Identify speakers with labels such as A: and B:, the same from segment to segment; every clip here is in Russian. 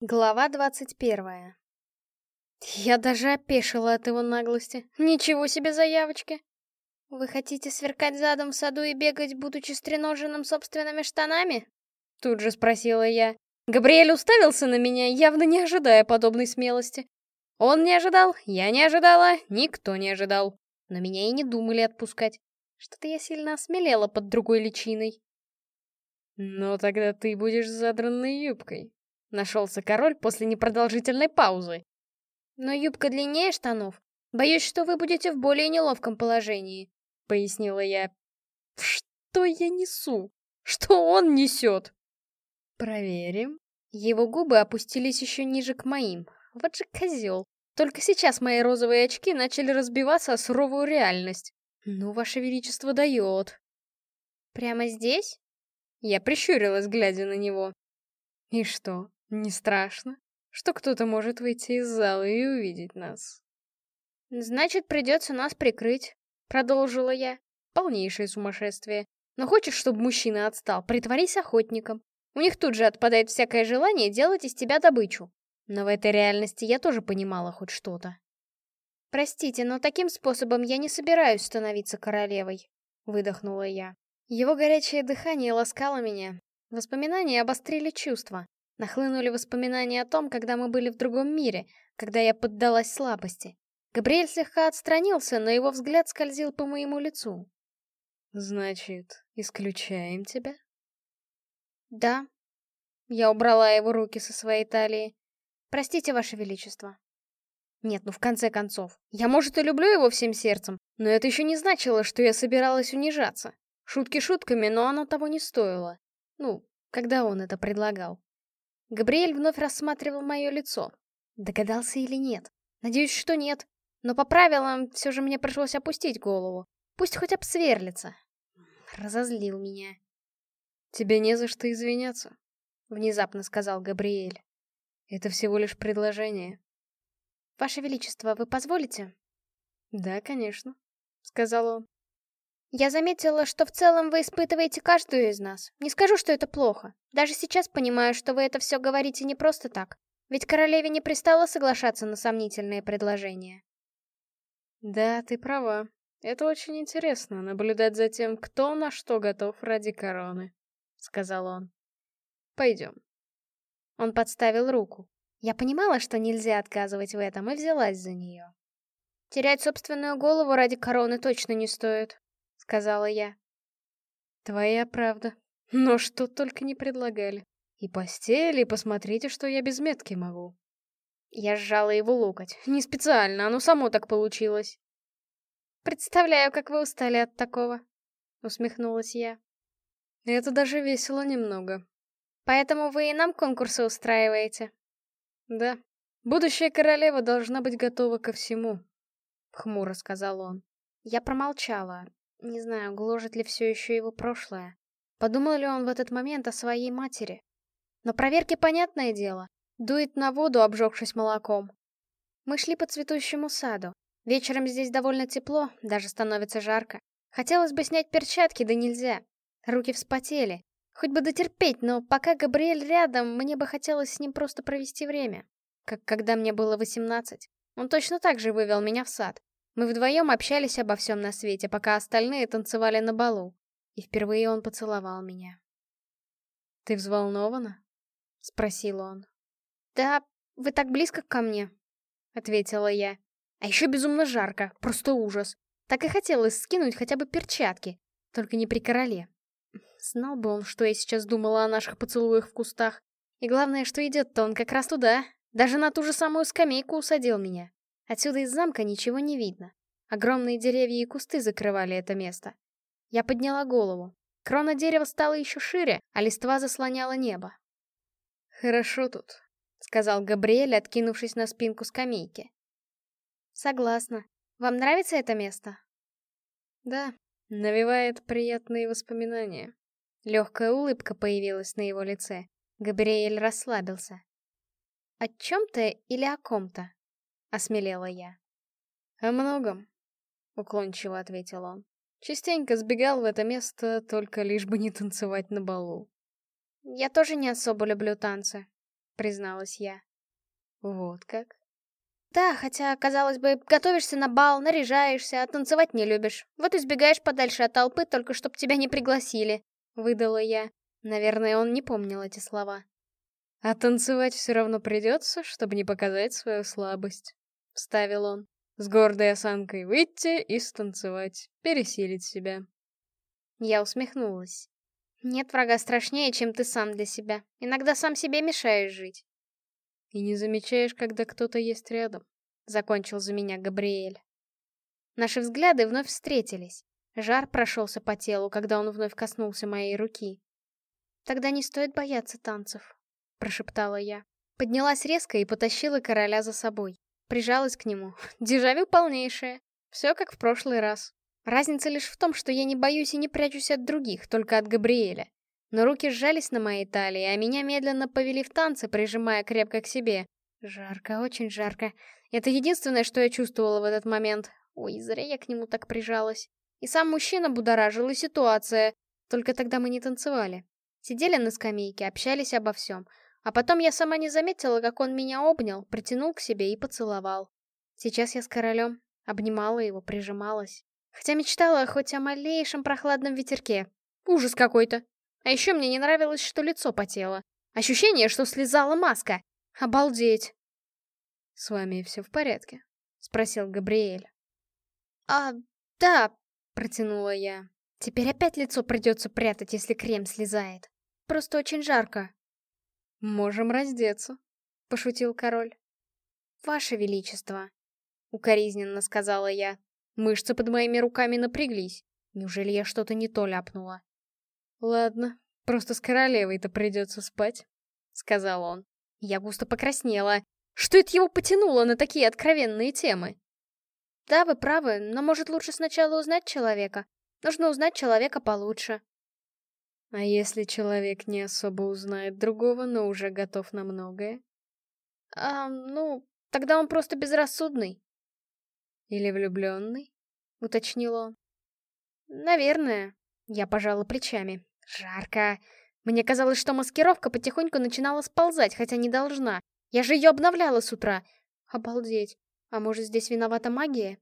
A: Глава двадцать первая. Я даже опешила от его наглости. Ничего себе заявочки. Вы хотите сверкать задом в саду и бегать, будучи стреноженным собственными штанами? Тут же спросила я. Габриэль уставился на меня, явно не ожидая подобной смелости. Он не ожидал, я не ожидала, никто не ожидал. Но меня и не думали отпускать. Что-то я сильно осмелела под другой личиной.
B: «Но тогда ты будешь задранной юбкой», Нашелся король после непродолжительной паузы.
A: «Но юбка длиннее штанов. Боюсь, что вы будете в более неловком положении», — пояснила я.
B: «Что я несу? Что он несет?»
A: «Проверим». Его губы опустились еще ниже к моим. Вот же козел. Только сейчас мои розовые очки начали разбиваться о суровую реальность. Ну, ваше величество дает. «Прямо здесь?» Я прищурилась, глядя на него.
B: «И что, не страшно, что кто-то может выйти из зала и увидеть нас.
A: Значит, придется нас прикрыть, продолжила я. Полнейшее сумасшествие. Но хочешь, чтобы мужчина отстал, притворись охотником. У них тут же отпадает всякое желание делать из тебя добычу. Но в этой реальности я тоже понимала хоть что-то. «Простите, но таким способом я не собираюсь становиться королевой», — выдохнула я. Его горячее дыхание ласкало меня. Воспоминания обострили чувства. Нахлынули воспоминания о том, когда мы были в другом мире, когда я поддалась слабости. Габриэль слегка отстранился, но его взгляд скользил по моему лицу.
B: «Значит, исключаем тебя?»
A: «Да». Я убрала его руки со своей талии. «Простите, Ваше Величество». Нет, ну в конце концов, я, может, и люблю его всем сердцем, но это еще не значило, что я собиралась унижаться. Шутки шутками, но оно того не стоило. Ну, когда он это предлагал. Габриэль вновь рассматривал мое лицо. Догадался или нет? Надеюсь, что нет. Но по правилам все же мне пришлось опустить голову. Пусть хоть обсверлится. Разозлил меня.
B: «Тебе не за что извиняться», — внезапно сказал Габриэль. «Это всего лишь предложение».
A: «Ваше Величество, вы позволите?»
B: «Да, конечно», — сказал он.
A: Я заметила, что в целом вы испытываете каждую из нас. Не скажу, что это плохо. Даже сейчас понимаю, что вы это все говорите не просто так. Ведь королеве не пристало соглашаться на сомнительные предложения.
B: Да, ты права. Это очень интересно, наблюдать за тем, кто на что готов ради короны, — сказал он. Пойдем.
A: Он подставил руку. Я понимала, что нельзя отказывать в этом, и взялась за нее. Терять собственную голову ради короны точно не стоит сказала я.
B: Твоя правда. Но что только не предлагали. И постель, и посмотрите, что я без метки могу.
A: Я сжала его локоть. Не специально, оно само так получилось. Представляю, как вы устали от такого. Усмехнулась я.
B: Это даже весело немного.
A: Поэтому вы и нам конкурсы устраиваете?
B: Да. Будущая королева должна быть готова ко всему. Хмуро сказал он.
A: Я промолчала. Не знаю, гложет ли все еще его прошлое. Подумал ли он в этот момент о своей матери? Но проверки понятное дело. Дует на воду, обжегшись молоком. Мы шли по цветущему саду. Вечером здесь довольно тепло, даже становится жарко. Хотелось бы снять перчатки, да нельзя. Руки вспотели. Хоть бы дотерпеть, но пока Габриэль рядом, мне бы хотелось с ним просто провести время. Как когда мне было 18. Он точно так же вывел меня в сад. Мы вдвоем общались обо всем на свете, пока остальные танцевали на балу. И впервые он поцеловал меня.
B: «Ты взволнована?»
A: — спросил он. «Да, вы так близко ко мне», — ответила я. «А еще безумно жарко, просто ужас. Так и хотелось скинуть хотя бы перчатки, только не при короле. Знал бы он, что я сейчас думала о наших поцелуях в кустах. И главное, что идет-то он как раз туда, даже на ту же самую скамейку усадил меня. Отсюда из замка ничего не видно. Огромные деревья и кусты закрывали это место. Я подняла голову. Крона дерева стала еще шире, а листва заслоняла небо.
B: «Хорошо тут», —
A: сказал Габриэль, откинувшись на спинку скамейки. «Согласна. Вам нравится это место?»
B: «Да, навевает приятные воспоминания».
A: Легкая улыбка появилась на его лице. Габриэль расслабился. «О чем-то или о ком-то?» — осмелела я.
B: «О многом», — уклончиво ответил он. Частенько сбегал в это место, только лишь бы не танцевать на балу.
A: «Я тоже не особо люблю танцы», — призналась я.
B: Вот как?
A: Да, хотя, казалось бы, готовишься на бал, наряжаешься, а танцевать не любишь. Вот и сбегаешь подальше от толпы, только чтоб тебя не пригласили. Выдала я. Наверное, он не помнил эти слова.
B: А танцевать все равно придется, чтобы не показать свою слабость. Вставил он. С гордой осанкой выйти и станцевать, пересилить себя.
A: Я усмехнулась. Нет врага страшнее, чем ты сам для себя. Иногда сам себе мешаешь жить.
B: И не замечаешь, когда кто-то есть рядом. Закончил за меня Габриэль.
A: Наши взгляды вновь встретились. Жар прошелся по телу, когда он вновь коснулся моей руки. «Тогда не стоит бояться танцев», — прошептала я. Поднялась резко и потащила короля за собой. Прижалась к нему. Дежавю полнейшее. Все как в прошлый раз. Разница лишь в том, что я не боюсь и не прячусь от других, только от Габриэля. Но руки сжались на моей талии, а меня медленно повели в танцы, прижимая крепко к себе. Жарко, очень жарко. Это единственное, что я чувствовала в этот момент. Ой, зря я к нему так прижалась. И сам мужчина будоражил, и ситуация. Только тогда мы не танцевали. Сидели на скамейке, общались обо всем. А потом я сама не заметила, как он меня обнял, притянул к себе и поцеловал. Сейчас я с королем. Обнимала его, прижималась. Хотя мечтала хоть о малейшем прохладном ветерке. Ужас какой-то. А еще мне не нравилось, что лицо потело. Ощущение, что слезала маска. Обалдеть.
B: «С вами все в порядке?» — спросил Габриэль.
A: «А, да», — протянула я. «Теперь опять лицо придется прятать, если крем слезает. Просто очень жарко».
B: «Можем раздеться», — пошутил король.
A: «Ваше Величество», — укоризненно сказала я. Мышцы под моими руками напряглись. Неужели я что-то не то ляпнула?
B: «Ладно, просто с королевой-то придется спать», — сказал он.
A: Я густо покраснела. Что это его потянуло на такие откровенные темы? Да, вы правы, но может лучше сначала узнать человека. Нужно узнать человека получше.
B: А если человек не особо узнает другого, но уже готов на многое?
A: А, ну, тогда он просто безрассудный.
B: Или влюбленный? Уточнил он.
A: Наверное. Я пожала плечами. Жарко. Мне казалось, что маскировка потихоньку начинала сползать, хотя не должна. Я же ее обновляла с утра. Обалдеть. А может, здесь виновата магия?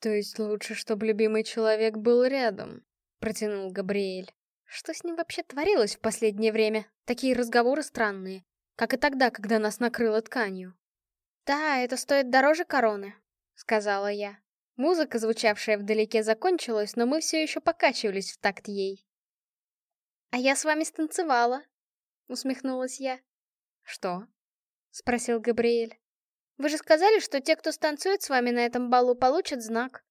B: То есть лучше, чтобы любимый человек был рядом, протянул Габриэль.
A: Что с ним вообще творилось в последнее время? Такие разговоры странные. Как и тогда, когда нас накрыло тканью. «Да, это стоит дороже короны», — сказала я. Музыка, звучавшая вдалеке, закончилась, но мы все еще покачивались в такт ей. «А я с вами станцевала», — усмехнулась я.
B: «Что?»
A: — спросил Габриэль. «Вы же сказали, что те, кто станцует с вами на этом балу, получат знак».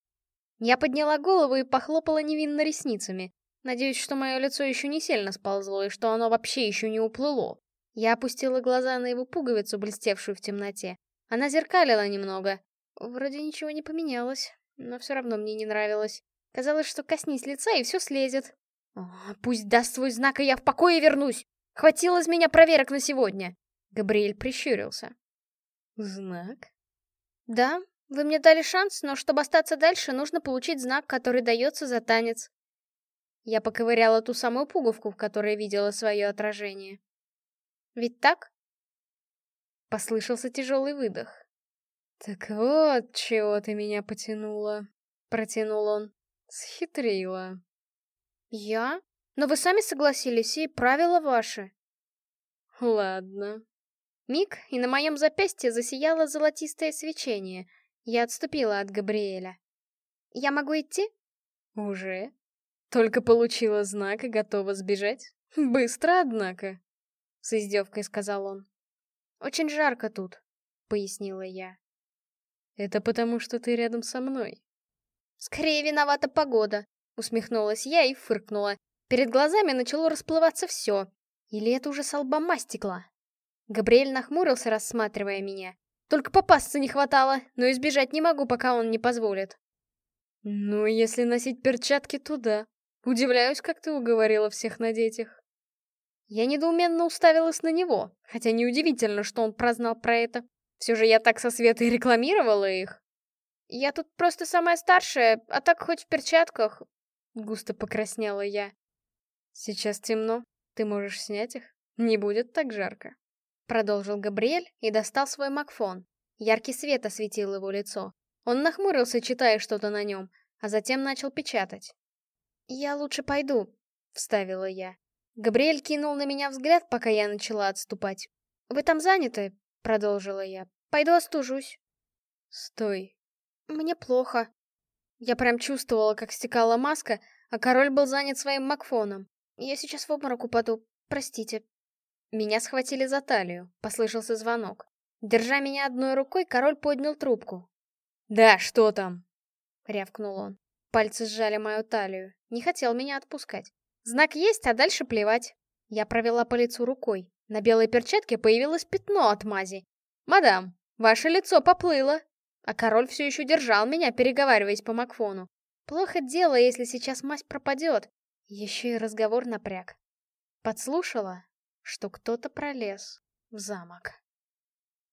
A: Я подняла голову и похлопала невинно ресницами. Надеюсь, что мое лицо еще не сильно сползло, и что оно вообще еще не уплыло. Я опустила глаза на его пуговицу, блестевшую в темноте. Она зеркалила немного. Вроде ничего не поменялось, но все равно мне не нравилось. Казалось, что коснись лица, и все слезет. О, пусть даст свой знак, и я в покое вернусь. Хватило из меня проверок на сегодня. Габриэль прищурился.
B: Знак?
A: Да, вы мне дали шанс, но чтобы остаться дальше, нужно получить знак, который дается за танец. Я поковыряла ту самую пуговку, в которой видела свое отражение. Ведь так? Послышался тяжелый выдох.
B: «Так вот, чего ты меня потянула», — протянул он. «Схитрила».
A: «Я? Но вы сами согласились, и правила ваши».
B: «Ладно».
A: Миг, и на моем запястье засияло золотистое свечение. Я отступила от Габриэля. «Я могу идти?»
B: «Уже? Только получила знак и готова сбежать? Быстро, однако!» С издевкой сказал он.
A: «Очень жарко тут», — пояснила я.
B: «Это потому, что ты рядом со мной».
A: «Скорее виновата погода», Усмехнулась я и фыркнула. Перед глазами начало расплываться все. Или это уже с лба мастикла? Габриэль нахмурился, рассматривая меня. Только попасться не хватало, но избежать не могу, пока он не позволит.
B: Ну, если носить перчатки, то да. Удивляюсь, как ты уговорила всех надеть их.
A: Я недоуменно уставилась на него, хотя неудивительно, что он прознал про это. Все же я так со Светой рекламировала их. Я тут просто самая старшая, а так хоть в перчатках, Густо покраснела я.
B: Сейчас темно, ты можешь снять их, не будет так жарко.
A: продолжил Габриэль и достал свой макфон. Яркий свет осветил его лицо. Он нахмурился, читая что-то на нем, а затем начал печатать. «Я лучше пойду», — вставила я. Габриэль кинул на меня взгляд, пока я начала отступать. «Вы там заняты?» — продолжила я. «Пойду остужусь».
B: «Стой».
A: «Мне плохо». Я прям чувствовала, как стекала маска, а король был занят своим макфоном. Я сейчас в обморок упаду, простите. Меня схватили за талию, послышался звонок. Держа меня одной рукой, король поднял трубку.
B: «Да, что там?»
A: — рявкнул он. Пальцы сжали мою талию. Не хотел меня отпускать. Знак есть, а дальше плевать. Я провела по лицу рукой. На белой перчатке появилось пятно от мази. «Мадам, ваше лицо поплыло!» А король все еще держал меня, переговариваясь по Макфону. Плохо дело, если сейчас мазь пропадет. Еще и разговор напряг. Подслушала, что кто-то пролез в замок.